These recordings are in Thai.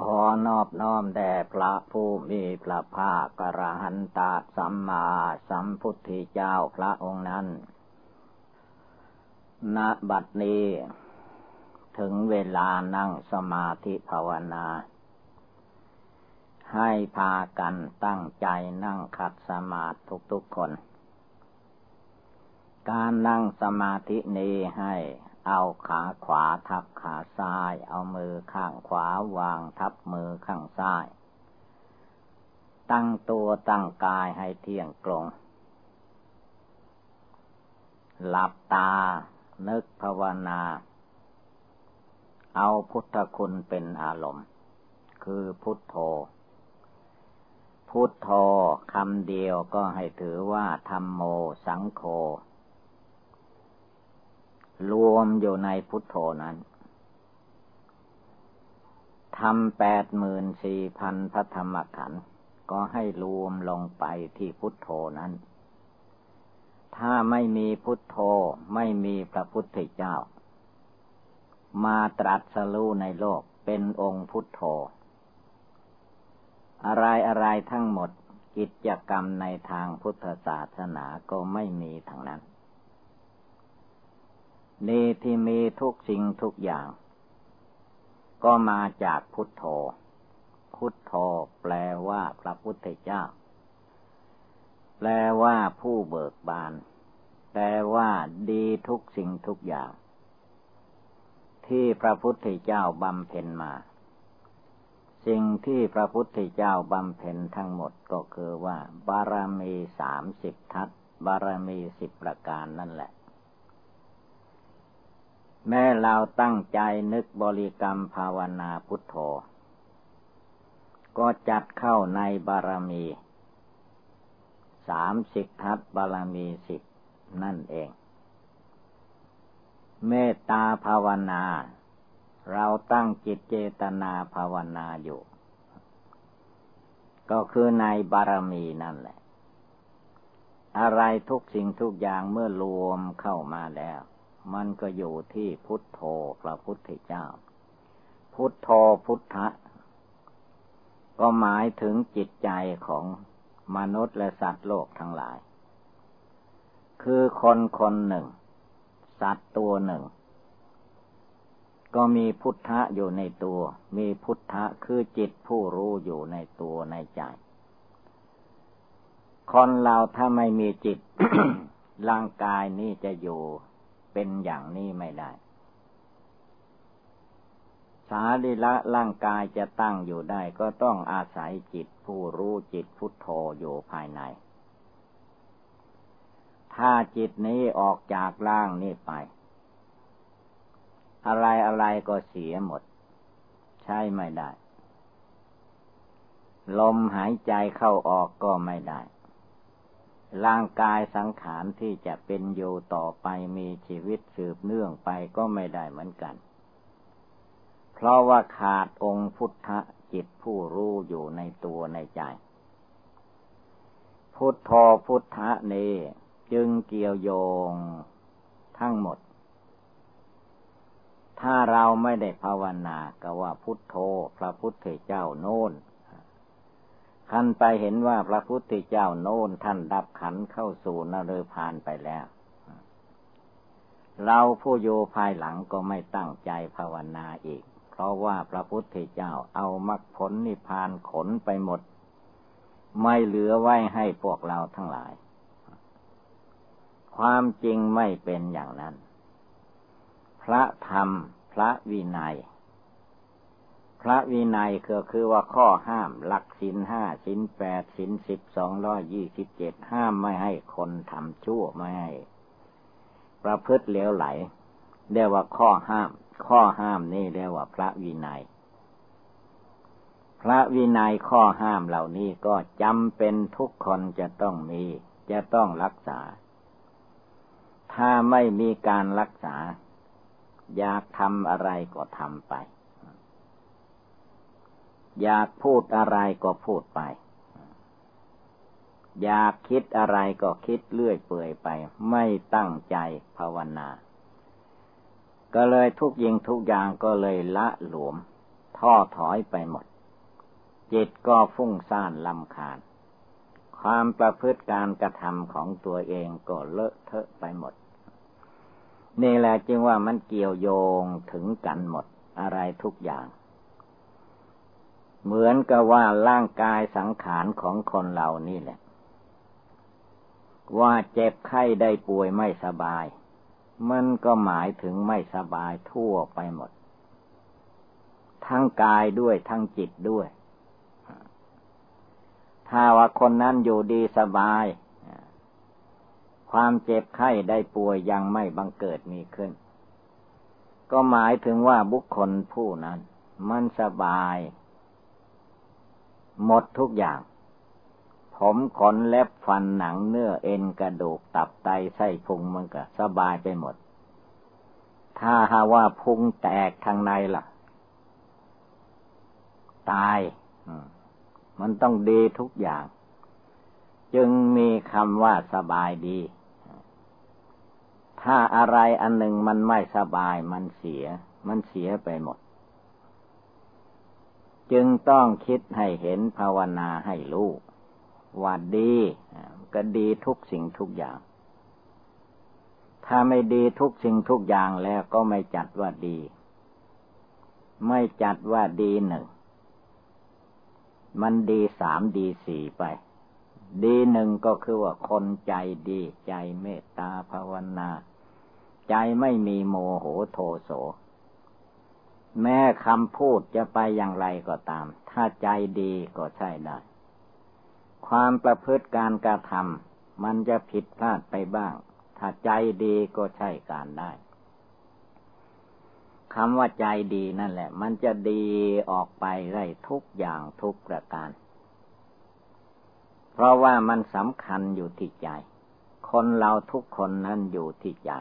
ขอนอบน้อมแด่พระผู้มีพระภาคกระหันตาสัมมาสัมพุทธเจ้าพระองค์นั้น ณ บัดนี้ ถึงเวลานั่งสมาธิภาวนา ให้พากันตั้งใจนั่งขัดสมาธิทุกๆคน การนั่งสมาธินี้ให้ เอาขาขวาทับขาซ้าย เอามือข้างขวาวางทับมือข้างซ้าย ตั้งตัวตั้งกายให้เที่ยงตรง หลับตา นึกภาวนา เอาพุทธคุณเป็นอารมณ์ คือพุทโธ พุทโธคำเดียวก็ให้ถือว่าธรรมโมสังโฆ รวมอยู่ในพุทโธนั้นทำแปดหมื่นสี่พันพระธรรมขันธ์ก็ให้รวมลงไปที่พุทโธนั้น ถ้าไม่มีพุทโธไม่มีพระพุทธเจ้า มาตรัสรู้ในโลกเป็นองค์พุทโธ อะไรอะไรทั้งหมดกิจกรรมในทางพุทธศาสนาก็ไม่มีทั้งนั้น นี่ที่มีทุกสิ่งทุกอย่าง ก็มาจากพุทโธ พุทโธแปลว่าพระพุทธเจ้า แปลว่าผู้เบิกบาน แปลว่าดีทุกสิ่งทุกอย่าง ที่พระพุทธเจ้าบำเพ็ญมา สิ่งที่พระพุทธเจ้าบำเพ็ญทั้งหมดก็คือว่า บารมีสามสิบทัศบารมีสิบประการนั่นแหละ แม้เราตั้งใจนึกบริกรรมภาวนาพุทโธ ก็จัดเข้าในบารมีสามสิบทัศบารมีสิบนั่นเอง เมตตาภาวนา เราตั้งจิตเจตนาภาวนาอยู่ ก็คือในบารมีนั่นแหละ อะไรทุกสิ่งทุกอย่างเมื่อรวมเข้ามาแล้ว มันก็อยู่ที่พุทโธพระพุทธเจ้า พุทโธพุทธะ ก็หมายถึงจิตใจของมนุษย์และสัตว์โลกทั้งหลาย คือคนคนหนึ่ง สัตว์ตัวหนึ่ง ก็มีพุทธะอยู่ในตัว มีพุทธะคือจิตผู้รู้อยู่ในตัวในใจ คนเราถ้าไม่มีจิตร่างกายนี้จะอยู่ เป็นอย่างนี้ไม่ได้ สาริละร่างกายจะตั้งอยู่ได้ก็ต้องอาศัยจิตผู้รู้จิตพุทโธอยู่ภายใน ถ้าจิตนี้ออกจากร่างนี้ไป อะไรอะไรก็เสียหมด ใช่ไม่ได้ ลมหายใจเข้าออกก็ไม่ได้ ร่างกายสังขารที่จะเป็นอยู่ต่อไปมีชีวิตสืบเนื่องไปก็ไม่ได้เหมือนกัน เพราะว่าขาดองค์พุทธจิตผู้รู้อยู่ในตัวในใจ พุทโธพุทธะนี้จึงเกี่ยวโยงทั้งหมด ถ้าเราไม่ได้ภาวนาก็ว่าพุทโธพระพุทธเจ้าโน้น ท่านไปเห็นว่าพระพุทธเจ้าโน้นท่านดับขันเข้าสู่นรพานไปแล้ว เราผู้โยภายหลังก็ไม่ตั้งใจภาวนาอีก เพราะว่าพระพุทธเจ้าเอามรรคผลนิพพานขนไปหมด ไม่เหลือไว้ให้พวกเราทั้งหลาย ความจริงไม่เป็นอย่างนั้น พระธรรม พระวินัย พระวินัยก็คือว่าข้อห้ามหลักสินห้าสินแปดสินสิบสองร้อยยี่สิบเจ็ดห้ามไม่ให้คนทำชั่วไม่ให้ ประพฤติเลวไหลเรียกว่าข้อห้าม ข้อห้ามนี่เรียกว่าพระวินัย พระวินัยข้อห้ามเหล่านี้ก็จำเป็นทุกคนจะต้องมี จะต้องรักษา ถ้าไม่มีการรักษา อยากทำอะไรก็ทำไป อยากพูดอะไรก็พูดไป อยากคิดอะไรก็คิดเลื่อยเปื่อยไป ไม่ตั้งใจภาวนา ก็เลยทุกยิงทุกอย่างก็เลยละหลวมท้อถอยไปหมด จิตก็ฟุ้งซ่านลำคาญ ความประพฤติการกระทำของตัวเองก็เลอะเทอะไปหมด นี่แหละจึงว่ามันเกี่ยวโยงถึงกันหมดอะไรทุกอย่าง เหมือนกับว่าร่างกายสังขารของคนเรานี่แหละ ว่าเจ็บไข้ได้ป่วยไม่สบาย มันก็หมายถึงไม่สบายทั่วไปหมด ทั้งกายด้วยทั้งจิตด้วย ถ้าว่าคนนั้นอยู่ดีสบาย ความเจ็บไข้ได้ป่วยยังไม่บังเกิดมีขึ้น ก็หมายถึงว่าบุคคลผู้นั้น มันสบาย หมดทุกอย่าง ผมขนเล็บฟันหนังเนื้อเอ็นกระดูกตับไตไส้พุงมันก็สบายไปหมด ถ้าหาว่าพุงแตกทางในล่ะ ตายมันต้องดีทุกอย่าง จึงมีคำว่าสบายดี ถ้าอะไรอันหนึ่งมันไม่สบายมันเสีย มันเสียไปหมด จึงต้องคิดให้เห็นภาวนาให้รู้ว่าดี ก็ดีทุกสิ่งทุกอย่าง ถ้าไม่ดีทุกสิ่งทุกอย่างแล้วก็ไม่จัดว่าดี ไม่จัดว่าดีหนึ่ง มันดีสามดีสี่ไป ดีหนึ่งก็คือว่าคนใจดีใจเมตตาภาวนา ใจไม่มีโมโหโทโส แม้คำพูดจะไปอย่างไรก็ตาม ถ้าใจดีก็ใช่ได้ ความประพฤติการกระทำมันจะผิดพลาดไปบ้าง ถ้าใจดีก็ใช่การได้คำว่าใจดีนั่นแหละ มันจะดีออกไปได้ทุกอย่างทุกประการ เพราะว่ามันสำคัญอยู่ที่ใจ คนเราทุกคนนั้นอยู่ที่ใจ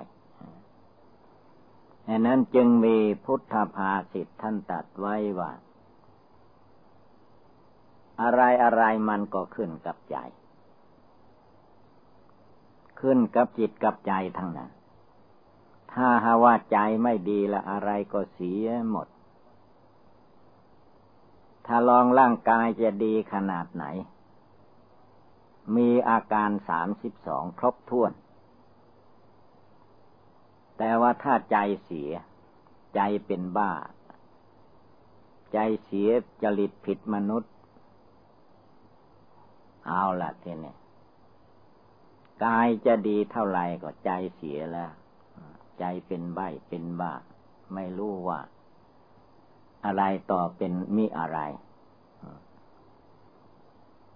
ดังนั้นจึงมีพุทธภาษิตท่านตัดไว้ว่า อะไรอะไรมันก็ขึ้นกับใจ ขึ้นกับจิตกับใจทั้งนั้น ถ้าหาว่าใจไม่ดีละอะไรก็เสียหมด ถ้าลองร่างกายจะดีขนาดไหน มีอาการสามสิบสองครบถ้วน แต่ว่าถ้าใจเสีย ใจเป็นบ้า ใจเสียจริตผิดมนุษย์ เอาละทีนี้กายจะดีเท่าไหร่ก็ใจเสียแล้ว ใจเป็นใบเป็นบ้า ไม่รู้ว่า อะไรต่อเป็นมิอะไร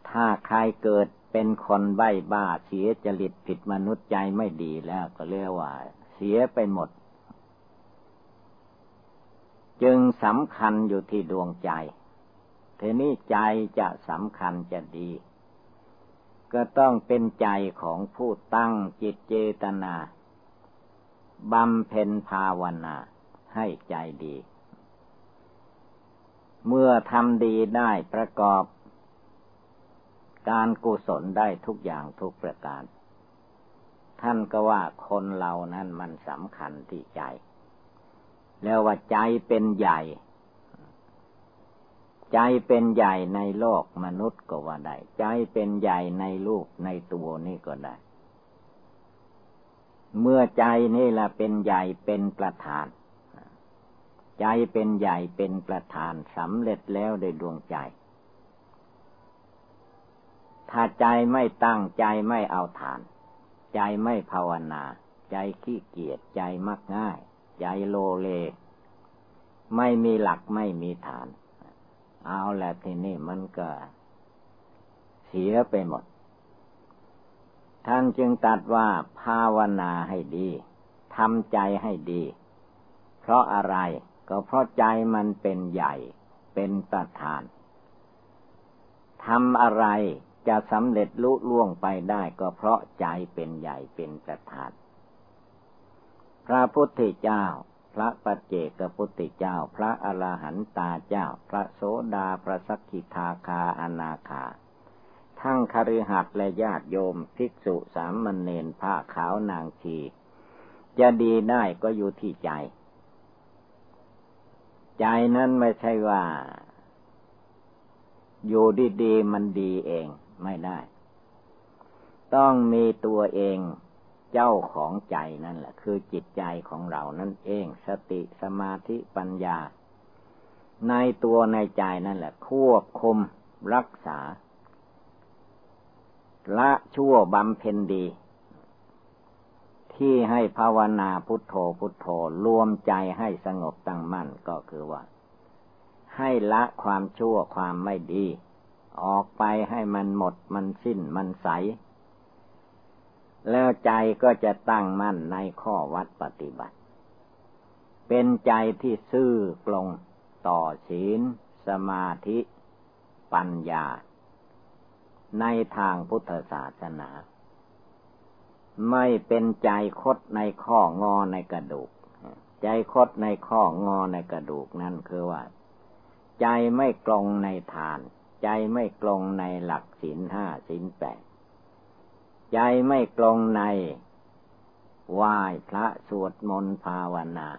ถ้าใครเกิดเป็นคนใบบ้าเสียจริตผิดมนุษย์ใจไม่ดีแล้วก็เรียกว่า สียไปหมด จึงสำคัญอยู่ที่ดวงใจทีนี้ใจจะสำคัญจะดี ก็ต้องเป็นใจของผู้ตั้งจิตเจตนาบำเพ็ญภาวนาให้ใจดี เมื่อทำดีได้ประกอบ การกุศลได้ทุกอย่างทุกประการ ท่านก็ว่าคนเรานั้นมันสำคัญที่ใจ แล้วว่าใจเป็นใหญ่ ใจเป็นใหญ่ในโลกมนุษย์ก็ว่าได้ ใจเป็นใหญ่ในลูกในตัวนี่ก็ได้ เมื่อใจนี่แหละเป็นใหญ่เป็นประธาน ใจเป็นใหญ่เป็นประธานสำเร็จแล้วโดยดวงใจถ้าใจไม่ตั้งใจไม่เอาฐาน ใจไม่ภาวนา ใจขี้เกียจใจมักง่าย ใจโลเล ไม่มีหลักไม่มีฐาน เอาแหละทีนี้มันก็ เสียไปหมด ท่านจึงตัดว่าภาวนาให้ดีทำใจให้ดี เพราะอะไรก็เพราะใจมันเป็นใหญ่เป็นประธานทำอะไร จะสำเร็จลุล่วงไปได้ก็เพราะใจเป็นใหญ่เป็นประธานพระพุทธเจ้า พระปัจเจกพุทธเจ้า พระอรหันตาเจ้า พระโสดาพระสักขิทาคาอนาคา ทั้งคฤหัสถ์และญาติโยมภิกษุสามมณเณรผ้าขาวนางชี จะดีได้ก็อยู่ที่ใจ ใจนั้นไม่ใช่ว่า อยู่ดีๆมันดีเอง ไม่ได้ ต้องมีตัวเองเจ้าของใจนั่นแหละ คือจิตใจของเรานั่นเอง สติสมาธิปัญญา ในตัวในใจนั่นแหละ ควบคุมรักษา ละชั่วบำเพ็ญดี ที่ให้ภาวนาพุทโธพุทโธรวมใจให้สงบตั้งมั่นก็คือว่า ให้ละความชั่วความไม่ดี ออกไปให้มันหมดมันสิ้นมันใส แล้วใจก็จะตั้งมั่นในข้อวัดปฏิบัติ เป็นใจที่ซื่อปลงต่อศีล สมาธิ ปัญญา ในทางพุทธศาสนา ไม่เป็นใจคดในข้องอในกระดูก ใจคดในข้องอในกระดูกนั่นคือว่า ใจไม่กลงในทาน ใจไม่กลงในหลักศีลห้าศีลแปดใจไม่กลงในไหว้พระสวดมนต์ภาวนา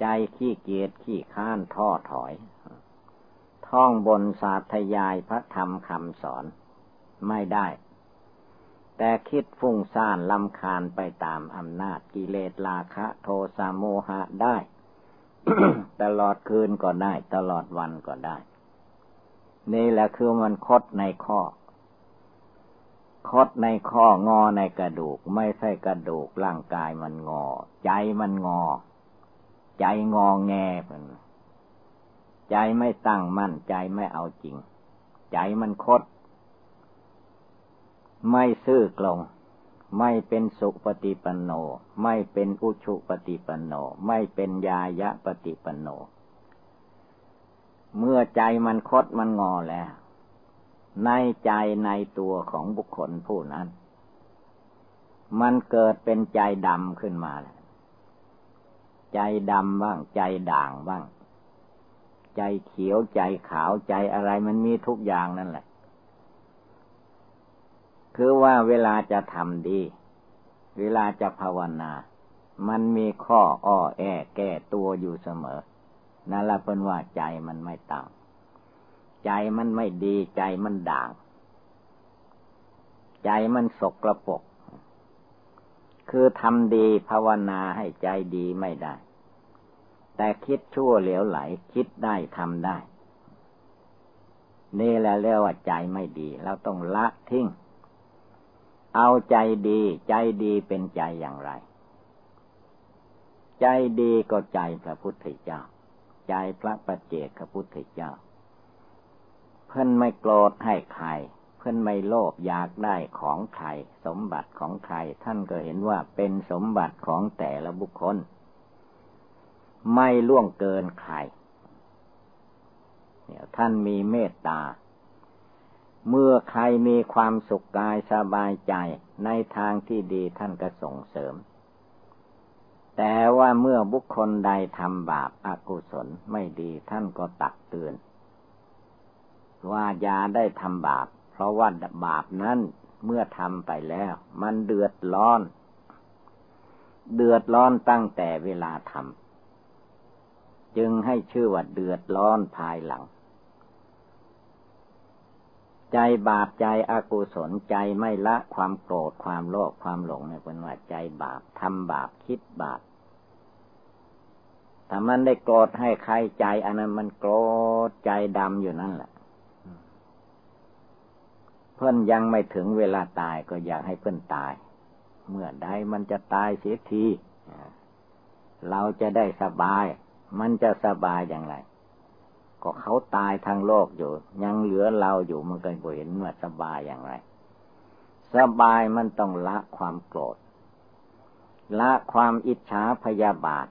ใจขี้เกียจขี้ข้านท้อถอย ท่องบนสาธยายพระธรรมคำสอนไม่ได้ แต่คิดฟุ้งซ่านลำคาญไปตามอำนาจกิเลสราคะโทสะโมหะได้ ตลอดคืนก็ได้ ตลอดวันก็ได้ นี่แหละคือมันคดในข้อ คดในข้องอในกระดูก ไม่ใช่กระดูกร่างกายมันงอ ใจมันงอ ใจงอแงเป็นใจไม่ตั้งมั่นใจไม่เอาจริง ใจมันคด ไม่ซื่อกลง ไม่เป็นสุปฏิปันโน ไม่เป็นอุชุปฏิปันโน ไม่เป็นยายะปฏิปันโน เมื่อใจมันคดมันงอแล้ว ในใจในตัวของบุคคลผู้นั้น มันเกิดเป็นใจดำขึ้นมาแล้วใจดำบ้าง ใจด่างบ้าง ใจเขียวใจขาวใจอะไรมันมีทุกอย่างนั่นแหละ คือว่าเวลาจะทำดี เวลาจะภาวนา มันมีข้ออ้อแอแก้ตัวอยู่เสมอ นั่นละเป็นว่าใจมันไม่ตั้ง ใจมันไม่ดีใจมันด่าง ใจมันสกระปก คือทำดีภาวนาให้ใจดีไม่ได้ แต่คิดชั่วเหลวไหล คิดได้ทำได้ นี่แหละเรียกว่าใจไม่ดีเราต้องละทิ้ง เอาใจดี ใจดีเป็นใจอย่างไร ใจดีก็ใจพระพุทธเจ้า ใจพระปัจเจกขพุทธเจ้า เพื่อนไม่โกรธให้ใคร เพื่อนไม่โลภอยากได้ของใคร สมบัติของใคร ท่านก็เห็นว่าเป็นสมบัติของแต่ละบุคคล ไม่ล่วงเกินใครเนี่ยท่านมีเมตตา เมื่อใครมีความสุขกายสบายใจในทางที่ดีท่านก็ส่งเสริม แต่ว่าเมื่อบุคคลใดทำบาปอากุศลไม่ดีท่านก็ตักเตือน ว่าอย่าได้ทำบาป เพราะว่าบาปนั้นเมื่อทำไปแล้ว มันเดือดร้อน เดือดร้อนตั้งแต่เวลาทำจึงให้ชื่อว่าเดือดร้อนภายหลัง ใจบาปใจอกุศลใจไม่ละความโกรธความโลภความหลงเนี่ยเป็นว่าใจบาปทำบาปคิดบาปถ้ามันได้โกรธให้ใครใจอันนั้นมันโกรธใจดำอยู่นั่นแหละเพื่อนยังไม่ถึงเวลาตายก็อยากให้เพื่อนตาย เมื่อใดมันจะตายเสียทีเราจะได้สบาย มันจะสบายอย่างไร ก็เขาตายทางโลกอยู่ ยังเหลือเราอยู่มันก็เห็นว่าสบายอย่างไร สบายมันต้องละความโกรธ ละความอิจฉาพยาบาท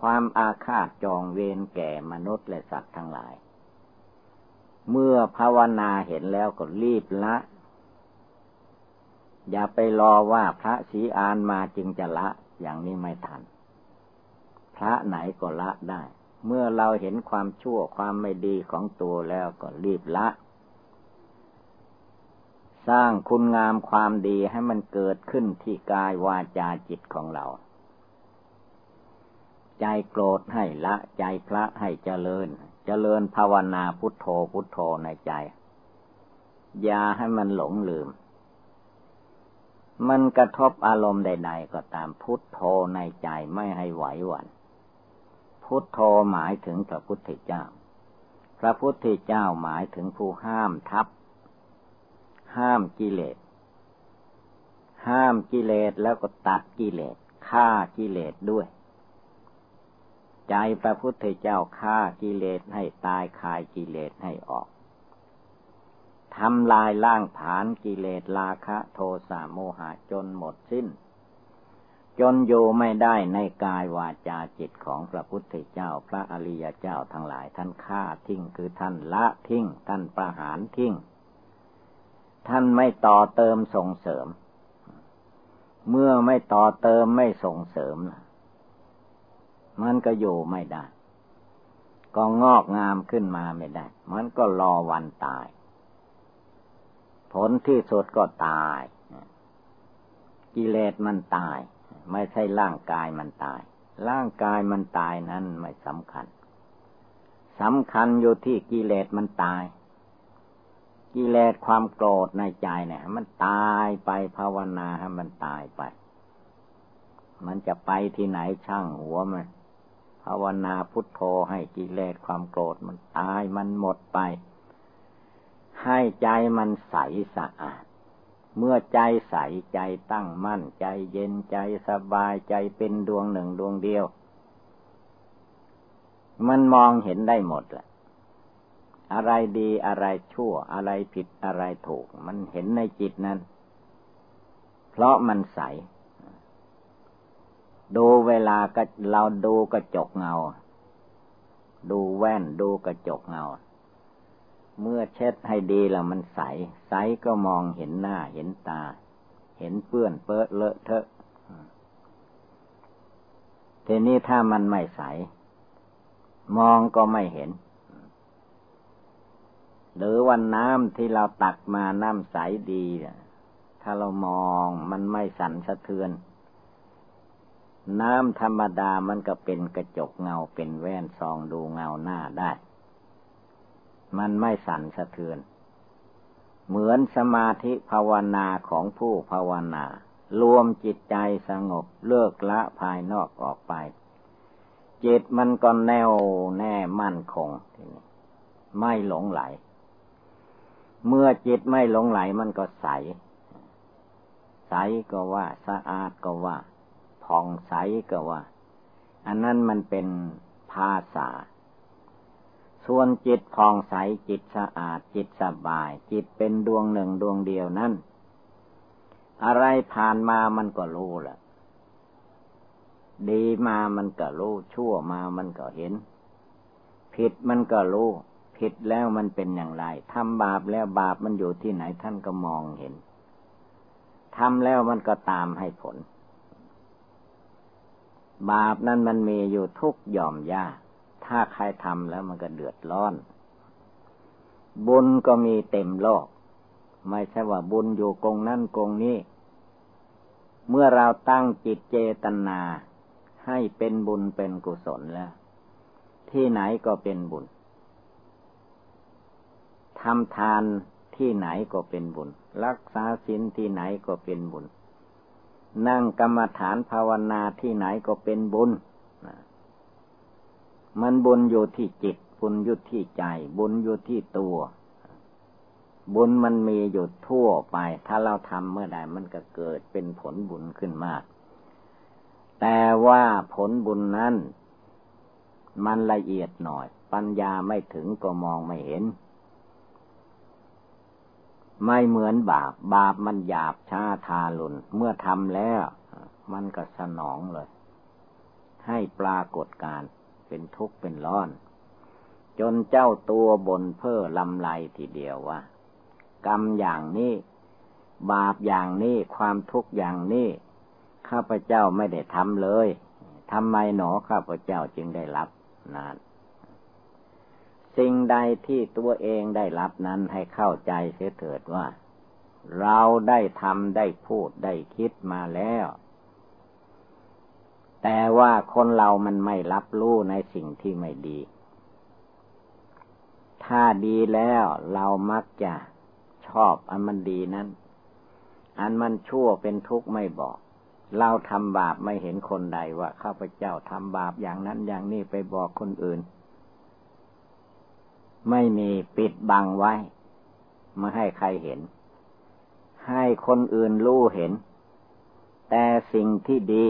ความอาฆาตจองเวรแก่มนุษย์และสัตว์ทั้งหลาย เมื่อภาวนาเห็นแล้วก็รีบละ อย่าไปรอว่าพระสีอานมาจึงจะละอย่างนี้ไม่ทัน พระไหนก็ละได้ เมื่อเราเห็นความชั่วความไม่ดีของตัวแล้วก็รีบละ สร้างคุณงามความดีให้มันเกิดขึ้นที่กายวาจาจิตของเรา ใจโกรธให้ละ ใจพระให้เจริญ เจริญภาวนาพุทโธพุทโธในใจ อย่าให้มันหลงลืม มันกระทบอารมณ์ใด ๆ ก็ตามพุทโธในใจไม่ให้ไหวหวัน่น พุทโธหมายถึงพระพุทธเจ้า พระพุทธเจ้าหมายถึงผู้ห้ามทับ ห้ามกิเลส ห้ามกิเลสแล้วก็ตัดกิเลสฆ่ากิเลสด้วย ใจพระพุทธเจ้าฆ่ากิเลสให้ตายคายกิเลสให้ออกทำลายล่างผานกิเลสราคะ โทสะโมหะจนหมดสิ้น จนอยู่ไม่ได้ในกายวาจาจิตของพระพุทธเจ้าพระอริยเจ้าทั้งหลายท่านฆ่าทิ้งคือท่านละทิ้ง ท่านประหารทิ้ง ท่านไม่ต่อเติมส่งเสริม เมื่อไม่ต่อเติมไม่ส่งเสริมมันก็อยู่ไม่ได้ ก็งอกงามขึ้นมาไม่ได้ มันก็รอวันตาย ผลที่สุดก็ตาย กิเลสมันตาย ไม่ใช่ร่างกายมันตาย ร่างกายมันตายนั้นไม่สำคัญสำคัญอยู่ที่กิเลสมันตาย กิเลสความโกรธในใจเนี่ย มันตายไปภาวนาให้มันตายไป มันจะไปที่ไหนช่างหัวมันภาวนาพุทโธให้กิเลสความโกรธมันตายมันหมดไป ให้ใจมันใสสะอาด เมื่อใจใสใจตั้งมั่นใจเย็นใจสบายใจเป็นดวงหนึ่งดวงเดียว มันมองเห็นได้หมดแหละ อะไรดีอะไรชั่ว อะไรผิดอะไรถูก มันเห็นในจิตนั้น เพราะมันใส ดูเวลาก็เราดูกระจกเงา ดูแว่นดูกระจกเงา เมื่อเช็ดให้ดีแล้วมันใส ใสก็มองเห็นหน้าเห็นตา เห็นเปื้อนเปื้อเลอะเทอะ ทีนี้ถ้ามันไม่ใส มองก็ไม่เห็น หรือวันน้ำที่เราตักมาน้ำใสดี ถ้าเรามองมันไม่สั่นสะเทือน น้ำธรรมดามันก็เป็นกระจกเงาเป็นแว่นซองดูเงาหน้าได้ มันไม่สั่นสะเทือน เหมือนสมาธิภาวนาของผู้ภาวนา รวมจิตใจสงบเลิกละภายนอกออกไป จิตมันก็แน่วแน่มั่นคงทีนี้ไม่หลงไหล เมื่อจิตไม่หลงไหลมันก็ใส ใสก็ว่าสะอาดก็ว่าผ่องใสก็ว่า อันนั้นมันเป็นภาษา ส่วนจิตผ่องใสจิตสะอาดจิตสบาย จิตเป็นดวงหนึ่งดวงเดียวนั้นอะไรผ่านมามันก็รู้แหละดีมามันก็รู้ชั่วมามันก็เห็น ผิดมันก็รู้ผิดแล้วมันเป็นอย่างไรทำบาปแล้วบาปมันอยู่ที่ไหนท่านก็มองเห็นทำแล้วมันก็ตามให้ผล บาปนั้นมันมีอยู่ทุกหย่อมยา ถ้าใครทำแล้วมันก็เดือดร้อน บุญก็มีเต็มโลก ไม่ใช่ว่าบุญอยู่กงนั่นกงนี้ เมื่อเราตั้งจิตเจตนาให้เป็นบุญเป็นกุศลแล้ว ที่ไหนก็เป็นบุญทำทานที่ไหนก็เป็นบุญ รักษาศีลที่ไหนก็เป็นบุญ นั่งกรรมฐานภาวนาที่ไหนก็เป็นบุญ มันบุญอยู่ที่จิต บุญอยู่ที่ใจ บุญอยู่ที่ตัว บุญมันมีอยู่ทั่วไป ถ้าเราทำเมื่อใดมันก็เกิดเป็นผลบุญขึ้นมา แต่ว่าผลบุญนั้น มันละเอียดหน่อย ปัญญาไม่ถึงก็มองไม่เห็น ไม่เหมือนบาป บาปมันหยาบช้าทาลุนเมื่อทำแล้ว มันก็สนองเลย ให้ปรากฏการ เป็นทุกข์เป็นร้อน จนเจ้าตัวบนเพ้อลำไรทีเดียวว่า กรรมอย่างนี้ บาปอย่างนี้ความทุกข์อย่างนี้ข้าพเจ้าไม่ได้ทำเลยทำไมหนอข้าพเจ้าจึงได้รับนานสิ่งใดที่ตัวเองได้รับนั้นให้เข้าใจเสียเถิดว่า เราได้ทำได้พูดได้คิดมาแล้ว แต่ว่าคนเรามันไม่รับรู้ในสิ่งที่ไม่ดี ถ้าดีแล้วเรามักจะชอบอันมันดีนั้น อันมันชั่วเป็นทุกข์ไม่บอก เราทำบาปไม่เห็นคนใดว่าข้าพเจ้าทำบาปอย่างนั้นอย่างนี้ไปบอกคนอื่น ไม่มีปิดบังไว้ไม่ให้ใครเห็น ให้คนอื่นรู้เห็น แต่สิ่งที่ดี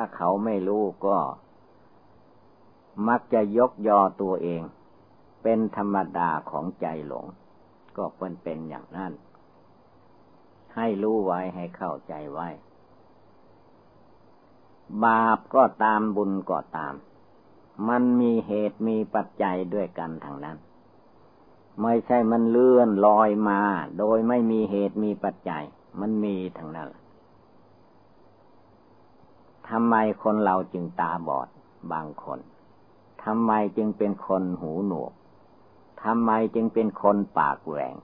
ถ้าเขาไม่รู้ก็ มักจะยกยอตัวเอง เป็นธรรมดาของใจหลง ก็เป็นเป็นอย่างนั้น ให้รู้ไว้ให้เข้าใจไว้ บาปก็ตามบุญก็ตาม มันมีเหตุมีปัจจัยด้วยกันทางนั้น ไม่ใช่มันเลื่อนลอยมา โดยไม่มีเหตุมีปัจจัย มันมีทางนั้น ทำไมคนเราจึงตาบอดบางคนทำไมจึงเป็นคนหูหนวกทำไมจึงเป็นคนปากแหวง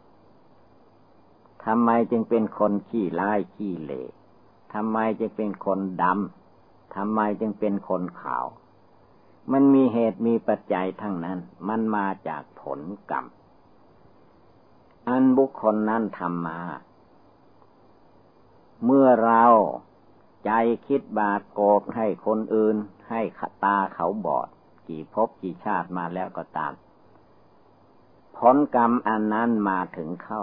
ทำไมจึงเป็นคนขี้ร้ายขี้เหล่ทำไมจึงเป็นคนดำทำไมจึงเป็นคนขาว มันมีเหตุมีปัจจัยทั้งนั้น มันมาจากผลกรรม อันบุคคลนั้นทำมา เมื่อเรา ใจคิดบาดโกรธให้คนอื่น ให้ตาเขาบอด กี่ภพกี่ชาติมาแล้วก็ตาม ผลกรรมอันนั้นมาถึงเข้า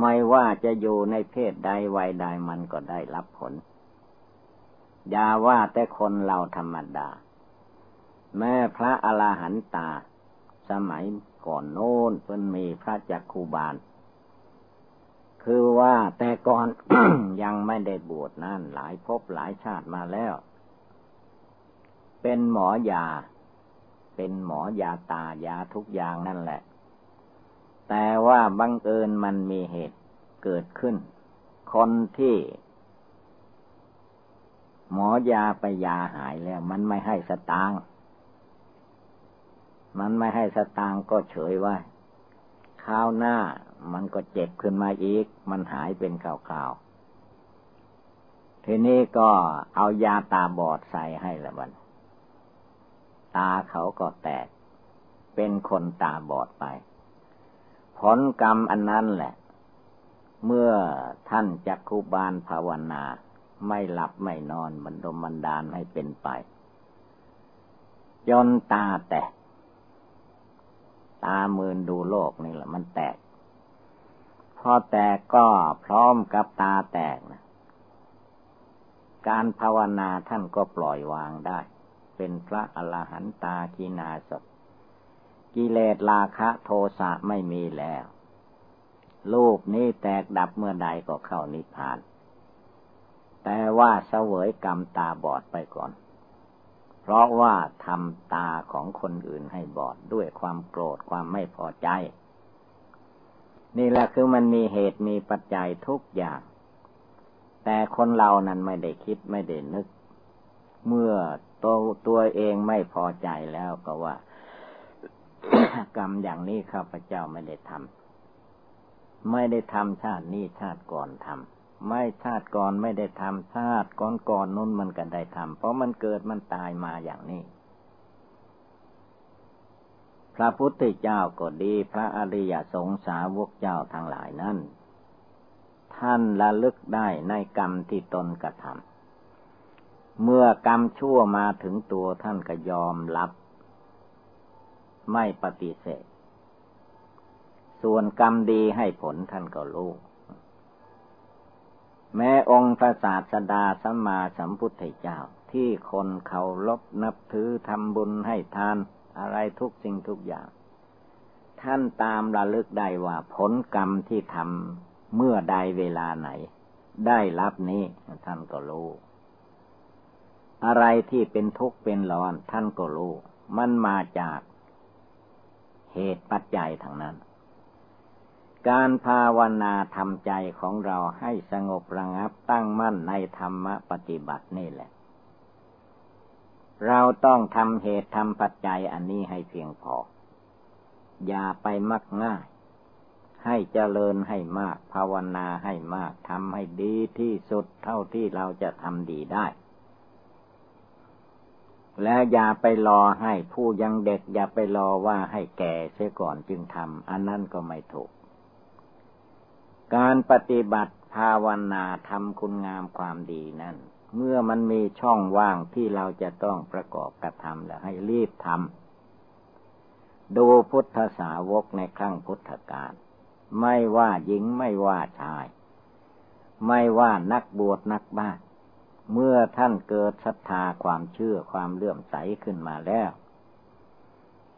ไม่ว่าจะอยู่ในเพศใดวัยใดมันก็ได้รับผล อย่าว่าแต่คนเราธรรมดา แม่พระอรหันตา สมัยก่อนโน้นเพิ่นมีพระจักคูบาล คือว่าแต่ก่อนยังไม่ได้บวชนั่นหลายภพหลายชาติมาแล้ว เป็นหมอยา เป็นหมอยาตายาทุกอย่างนั่นแหละ แต่ว่าบังเอิญมันมีเหตุเกิดขึ้น คนที่ หมอยาไปยาหายแล้ว มันไม่ให้สตางค์มันไม่ให้สตางก็เฉยไว้ข้าวหน้า มันก็เจ็บขึ้นมาอีก มันหายเป็นข่าวๆ ทีนี้ก็เอายาตาบอดใส่ให้ละมัน ตาเขาก็แตก เป็นคนตาบอดไป ผลกรรมอันนั้นแหละ เมื่อท่านจักคุบาลภาวนา ไม่หลับไม่นอนบันดมันดาลให้เป็นไป จนตาแตก ตาเมินดูโลกนี่แหละ มันแตก พอแตกก็พร้อมกับตาแตกนะการภาวนาท่านก็ปล่อยวางได้ เป็นพระอรหันตากีนาศกิเลสราคะโทสะไม่มีแล้วลูกนี้แตกดับเมื่อใดก็เข้านิพพาน แต่ว่าเสวยกรรมตาบอดไปก่อน เพราะว่าทำตาของคนอื่นให้บอดด้วยความโกรธความไม่พอใจ นี่แหละคือมันมีเหตุมีปัจจัยทุกอย่าง แต่คนเรานั้นไม่ได้คิดไม่ได้นึก เมื่อตัวตัวเองไม่พอใจแล้วก็ว่ากรรมอย่างนี้ข้าพเจ้าไม่ได้ทำไม่ได้ทำชาตินี้ชาติก่อนทำไม่ชาติก่อนไม่ได้ทำชาติก่อนก่อนนู้นมันก็ได้ทำเพราะมันเกิดมันตายมาอย่างนี้ พระพุทธเจ้าก็ดีพระอริยสงสาวกเจ้าทั้งหลายนั้นท่านละลึกได้ในกรรมที่ตนกระทำเมื่อกรรมชั่วมาถึงตัวท่านก็ยอมรับ ไม่ปฏิเสธ ส่วนกรรมดีให้ผลท่านก็รู้แม้องค์พระศาสดาสัมมาสัมพุทธเจ้าที่คนเขาลบนับถือทำบุญให้ทาน อะไรทุกสิ่งทุกอย่าง ท่านตามระลึกได้ว่าผลกรรมที่ทำเมื่อใดเวลาไหน ได้รับนี้ท่านก็รู้ อะไรที่เป็นทุกข์เป็นร้อนท่านก็รู้ มันมาจากเหตุปัจจัยทางนั้น การภาวนาทำใจของเราให้สงบระงับตั้งมั่นในธรรมปฏิบัตินี่แหละ เราต้องทำเหตุทำปัจจัยอันนี้ให้เพียงพอ อย่าไปมักง่าย ให้เจริญให้มาก ภาวนาให้มากทำให้ดีที่สุดเท่าที่เราจะทำดีได้ และอย่าไปรอให้ผู้ยังเด็ก อย่าไปรอว่าให้แก่เสียก่อนจึงทำอันนั้นก็ไม่ถูก การปฏิบัติภาวนาทำคุณงามความดีนั้น เมื่อมันมีช่องว่างที่เราจะต้องประกอบกระทำแล้วให้รีบทำดูพุทธสาวกในครั้งพุทธกาลไม่ว่าหญิงไม่ว่าชาย ไม่ว่านักบวชนักบ้านเมื่อท่านเกิดศรัทธาความเชื่อความเลื่อมใสขึ้นมาแล้ว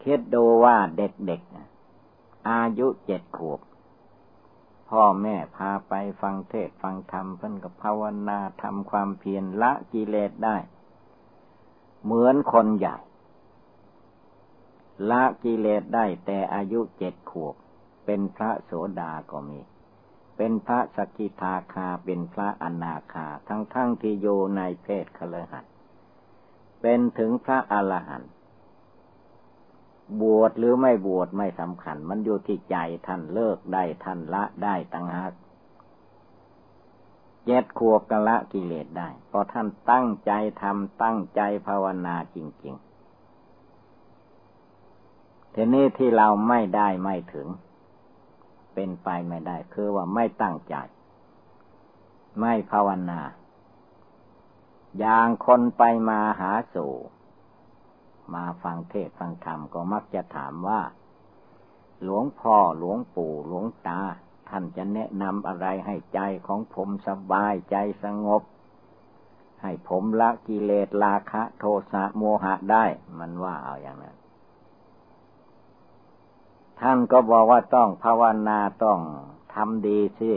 คิดดูว่าเด็กๆอายุเจ็ดขวบ พ่อแม่พาไปฟังเทศฟังธรรมเพิ่นกับภาวนาทำความเพียรละกิเลสได้ เหมือนคนใหญ่ละกิเลสได้แต่อายุเจ็ดขวบ เป็นพระโสดาก็มี เป็นพระสกิทาคาเป็นพระอนาคา ทั้งทั้งที่โยในเพศคลหันเป็นถึงพระอรหันต์ บวชหรือไม่บวชไม่สำคัญ มันอยู่ที่ใจท่านเลิกได้ท่านละได้ตั้งหากเจ็ดขวบกละกิเลสได้เพราะท่านตั้งใจทำตั้งใจภาวนาจริง ๆ ทีนี้ที่เราไม่ได้ไม่ถึง เป็นไปไม่ได้ คือว่าไม่ตั้งใจ ไม่ภาวนา อย่างคนไปมาหาสู่ มาฟังเทศฟังธรรมก็มักจะถามว่า หลวงพ่อหลวงปู่หลวงตา ท่านจะแนะนำอะไรให้ใจของผมสบายใจสงบ ให้ผมละกิเลสราคะโทสะโมหะได้ มันว่าเอาอย่างนั้น ท่านก็บอกว่าต้องภาวนาต้องทำดีสิ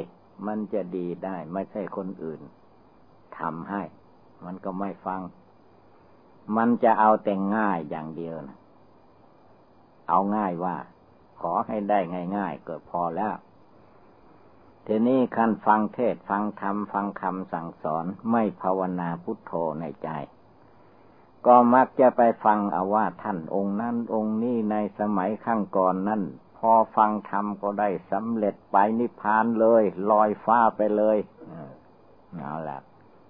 มันจะดีได้ ไม่ใช่คนอื่นทำให้ มันก็ไม่ฟัง มันจะเอาแต่ง่ายอย่างเดียวนะเอาง่ายว่า ขอให้ได้ง่ายๆเก็พอแล้ว ทีนี้ขั้นฟังเทศฟังธรรมฟังคำสั่งสอนไม่ภาวนาพุทโธในใจ ก็มักจะไปฟังเอาว่าท่านองค์นั้นองค์นี้ในสมัยข้างก่อนนั่นพอฟังธรรมก็ได้สำเร็จไปนิพพานเลย ลอยฟ้าไปเลยเอาละ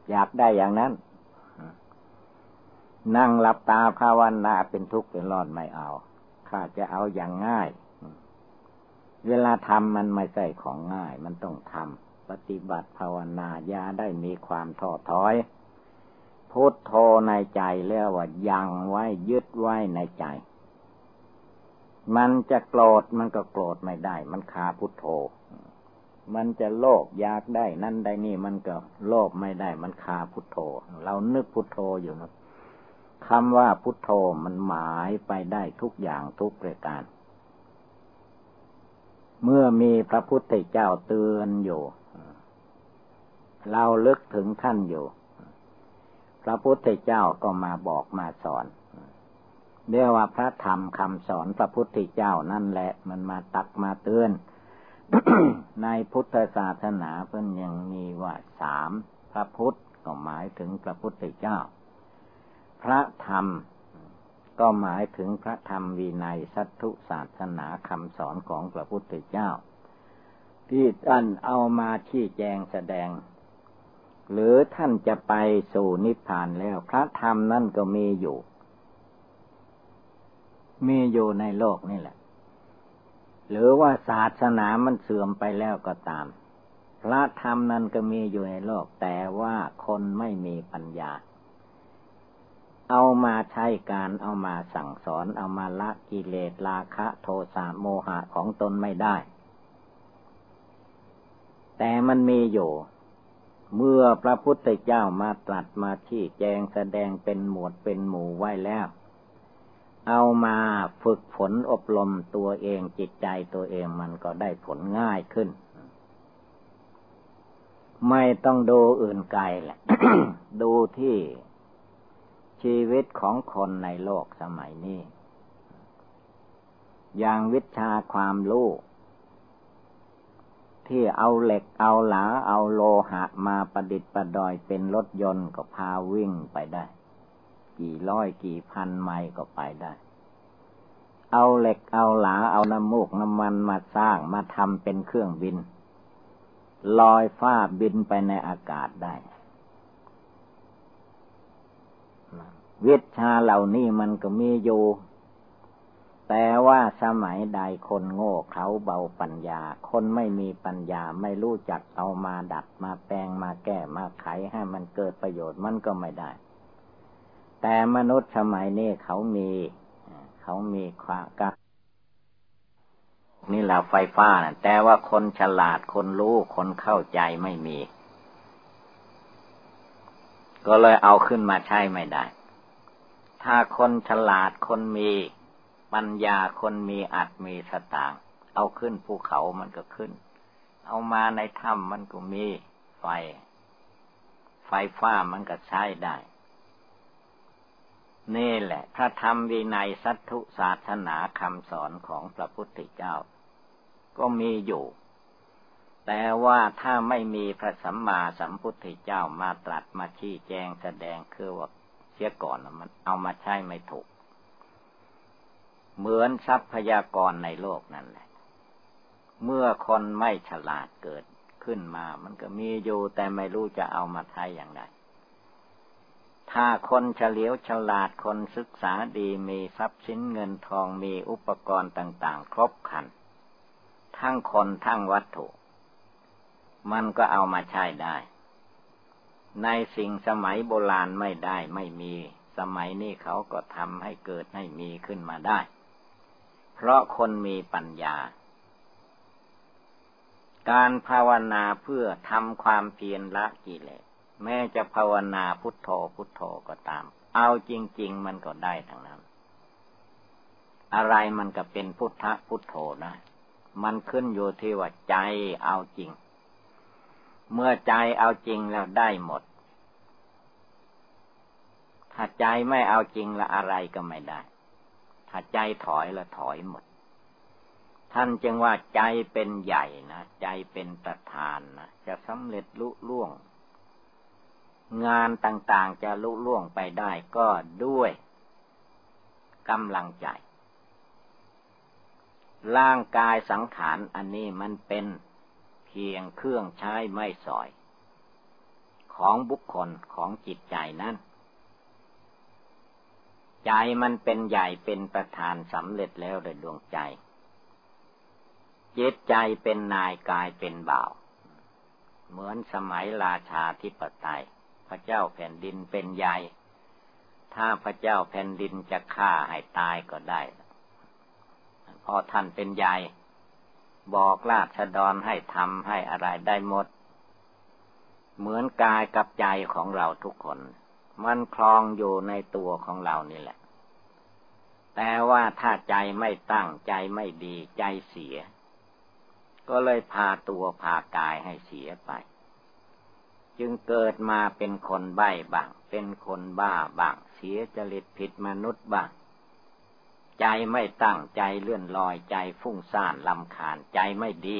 อยากได้อย่างนั้น นั่งหลับตาภาวนาเป็นทุกข์เป็นร้อนไม่เอา ข้าจะเอาอย่างง่าย เวลาทำมันไม่ใช่ของง่าย มันต้องทำปฏิบัติภาวนาอย่าได้มีความท้อถอยพุทโธในใจแล้วว่ายังไว้ยึดไว้ในใจ มันจะโกรธมันก็โกรธไม่ได้ มันคาพุทโธ มันจะโลภอยากได้นั่นได้นี่มันก็โลภไม่ได้ มันคาพุทโธ เรานึกพุทโธอยู่นะ คำว่าพุทโธมันหมายไปได้ทุกอย่างทุกประการ เมื่อมีพระพุทธเจ้าเตือนอยู่ เราลึกถึงท่านอยู่ พระพุทธเจ้าก็มาบอกมาสอนเรียกว่าพระธรรมคำสอนพระพุทธเจ้านั่นแหละ มันมาตักมาเตือน ในพุทธศาสนาเพิ่นยังมีว่าสามพระพุทธก็หมายถึงพระพุทธเจ้า พระธรรม ก็หมายถึงพระธรรมวินัยสัตถุศาสนาคำสอนของพระพุทธเจ้า ที่ท่านเอามาชี้แจงแสดง หรือท่านจะไปสู่นิพพานแล้ว พระธรรมนั่นก็มีอยู่ มีอยู่ในโลกนี่แหละ หรือว่าศาสนามันเสื่อมไปแล้วก็ตาม พระธรรมนั่นก็มีอยู่ในโลก แต่ว่าคนไม่มีปัญญา เอามาใช้การเอามาสั่งสอน เอามาละกิเลสราคะโทสะโมหะของตนไม่ได้ แต่มันมีอยู่ เมื่อพระพุทธเจ้ามาตรัสมาชี้แจงแสดงเป็นหมวดเป็นหมู่ไว้แล้ว เอามาฝึกฝนอบรมตัวเองจิตใจตัวเองมันก็ได้ผลง่ายขึ้น ไม่ต้องดูอื่นไกลแหละ ดูที่ ชีวิตของคนในโลกสมัยนี้ อย่างวิชาความรู้ที่เอาเหล็กเอาหลาเอาโลหะมาประดิษฐ์ประดอยเป็นรถยนต์ก็พาวิ่งไปได้ กี่ร้อยกี่พันไมล์ก็ไปได้ เอาเหล็กเอาหลาเอาน้ำมูกน้ำมันมาสร้างมาทำเป็นเครื่องบินลอยฟ้าบินไปในอากาศได้ วิชาเหล่านี้มันก็มีอยู่ แต่ว่าสมัยใดคนโง่เขาเบาปัญญา คนไม่มีปัญญาไม่รู้จักเอามาดัดมาแปลงมาแก้มาไขให้มันเกิดประโยชน์มันก็ไม่ได้ แต่มนุษย์สมัยนี้เขามี เขามีความกนี่แหละไฟฟ้านะแต่ว่าคนฉลาดคนรู้คนเข้าใจไม่มี ก็เลยเอาขึ้นมาใช้ไม่ได้ ถ้าคนฉลาดคนมีปัญญาคนมีอัดมีสตางเอาขึ้นภูเขามันก็ขึ้น เอามาในถ้ำมันก็มีไฟ ไฟฟ้ามันก็ใช้ได้ นี่แหละถ้าทำวินัยสัตถุศาสนาคำสอนของพระพุทธเจ้า ก็มีอยู่ แต่ว่าถ้าไม่มีพระสัมมาสัมพุทธเจ้ามาตรัสมาชี้แจงแสดงคือว่า สียก่อนมันเอามาใช้ไม่ถูก เหมือนทรัพยากรในโลกนั่นแหละ เมื่อคนไม่ฉลาดเกิดขึ้นมา มันก็มีอยู่แต่ไม่รู้จะเอามาใช้อย่างไรถ้าคนเฉลียวฉลาดคนศึกษาดีมีทรัพย์สินเงินทองมีอุปกรณ์ต่าง ๆ ครบครัน ทั้งคนทั้งวัตถุ มันก็เอามาใช้ได้ ในสิ่งสมัยโบราณไม่ได้ไม่มี สมัยนี้เขาก็ทำให้เกิดให้มีขึ้นมาได้ เพราะคนมีปัญญา การภาวนาเพื่อทำความเพียรละกิเลสแม้จะภาวนาพุทโธพุทโธก็ตาม เอาจริง ๆ มันก็ได้ทั้งนั้น อะไรมันก็เป็นพุทธพุทโธนะ มันขึ้นอยู่ที่ว่าใจเอาจริง เมื่อใจเอาจริงแล้วได้หมด ถ้าใจไม่เอาจริงแล้วอะไรก็ไม่ได้ ถ้าใจถอยละถอยหมด ท่านจึงว่าใจเป็นใหญ่นะ ใจเป็นประธานนะจะสำเร็จลุล่วง งานต่างๆจะลุล่วงไปได้ก็ด้วยกำลังใจ ร่างกายสังขารอันนี้มันเป็น พียงเครื่องใช้ไม่สอย ของบุคคลของจิตใจนั้นใจมันเป็นใหญ่เป็นประธานสำเร็จแล้วโดยดวงใจ จิตใจเป็นนายกายเป็นบ่าว เหมือนสมัยราชาธิปไตย พระเจ้าแผ่นดินเป็นใหญ่ ถ้าพระเจ้าแผ่นดินจะฆ่าให้ตายก็ได้ พอท่านเป็นใหญ่ บอกราชดรให้ทำให้อะไรได้หมด เหมือนกายกับใจของเราทุกคน มันคลองอยู่ในตัวของเรานี่แหละ แต่ว่าถ้าใจไม่ตั้งใจไม่ดีใจเสีย ก็เลยพาตัวพากายให้เสียไป จึงเกิดมาเป็นคนใบ้บ้าง เป็นคนบ้าบ้าง เสียจริตผิดมนุษย์บ้าง ใจไม่ตั้งใจเลื่อนลอยใจฟุ้งซ่านลำคาญใจไม่ดี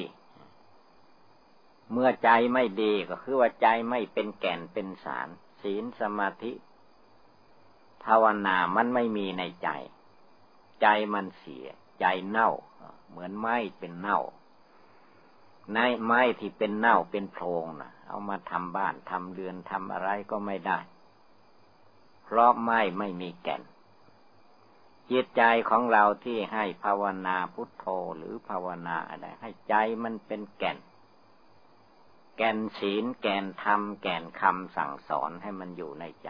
เมื่อใจไม่ดีก็คือว่าใจไม่เป็นแก่นเป็นสาร ศีลสมาธิ ภาวนามันไม่มีในใจ ใจมันเสีย ใจเน่า เหมือนไม้เป็นเน่าในไม้ที่เป็นเน่าเป็นโพรงนะเอามาทำบ้านทำเรือนทำอะไรก็ไม่ได้ เพราะไม้ไม่มีแก่น จิตใจของเราที่ให้ภาวนาพุทโธหรือภาวนาอะไรให้ใจมันเป็นแก่น แก่นศีลแก่นธรรม แก่นคำสั่งสอนให้มันอยู่ในใจ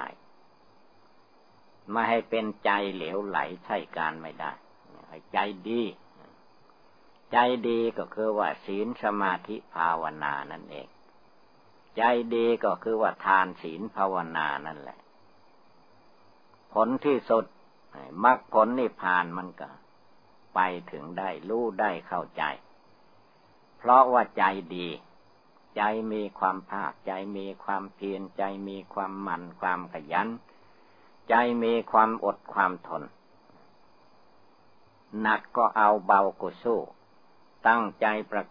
ไม่ให้เป็นใจเหลวไหลใช่การไม่ได้ให้ใจดี ใจดีก็คือว่าศีลสมาธิภาวนานั่นเอง ใจดีก็คือว่าทานศีลภาวนานั่นแหละ ผลที่สุด มรรคผลนิพพานมันก็ ไปถึงได้รู้ได้เข้าใจ เพราะว่าใจดี ใจมีความภาคใจมีความเพียรใจมีความหมั่นความขยัน ใจมีความอดความทน หนักก็เอาเบาก็สู้ ตั้งใจประ